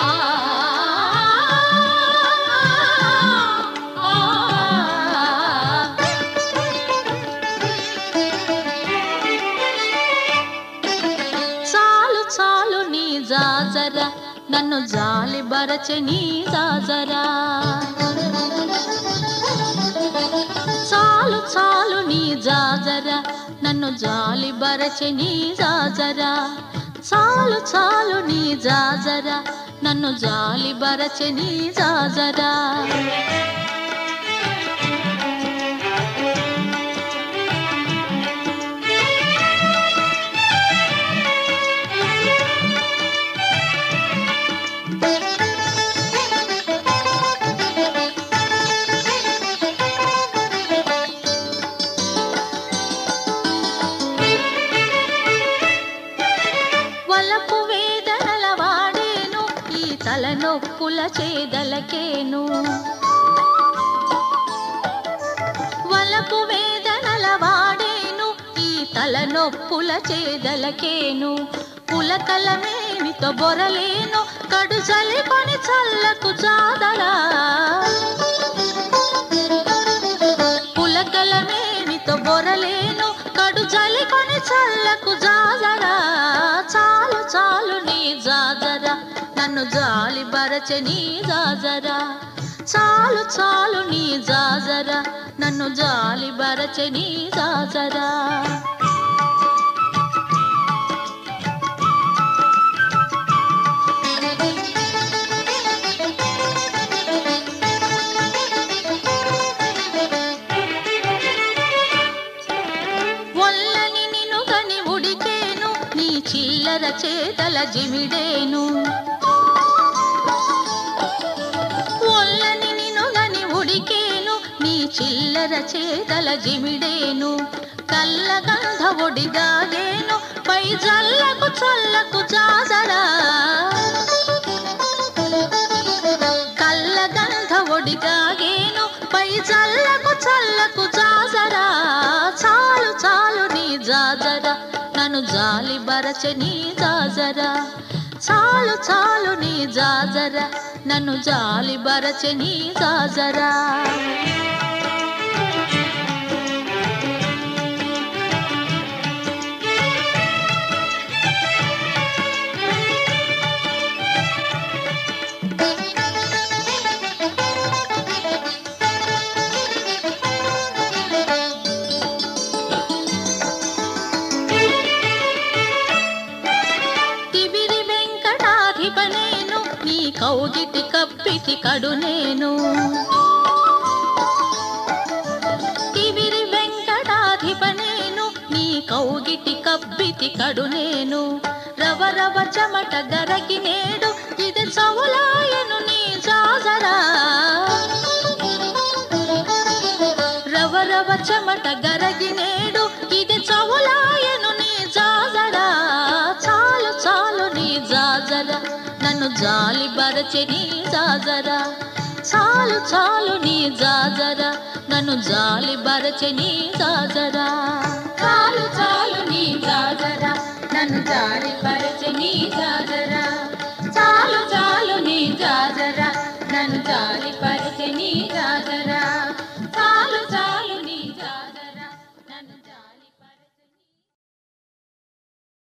ఆ నన్ను జాలి బరచె నీ జాజరా. చాలు నీ జాజర నన్ను జాలి బరచె నీ జాజరా. చాలు చాలు నీ జాజర నన్ను జాలి బరచె నీ జాజరా. తప్పుల చేదలకేను. వలపు వేదనల వాడేను ఈ తలనొప్పుల చేదలకేను. పులకలమేమితో బొరలేను కడు చలికొని చల్లకు చాదరా. నన్ను జాలి బరచె నీ జాజరా. చాలు చాలు నీ జాజరా నన్ను జాలి బరచె నీ జాజరా. చిల్లర చేతల జిమిడేను. చిల్లర చేతల జిమిడేను కళ్ళగంధ ఒడిగాగేను పై జల్లకు చల్లకు జాజరా. కళ్ళగంధ ఒడిగాగేను పై చల్లకు చల్లకు జాజరా. చాలు చాలు నీ జాజరా నన్ను జాలి బరచె నీ జాజరా. చాలు చాలు నీ జాజరా నన్ను జాలి బరచె నీ జాజరా. మౌగిటి కౌగిటి కప్పిటి కడు నేను. తివిరి వెంకటాధిప నేను నీ కౌగిటి కప్పితి కడు నేను. రవ రవ చెమట గరకి నేడు ఇది చవులాయను నీ జాజరా. రవ రవ చెమట గరగి మరచె నీ జాజరా. చాలు చాలు నీ జాజరా. నన్ను జాలి బరచె నీ జాజరా. చాలు చాలు నీ జాజరా. నన్ను జాలి బర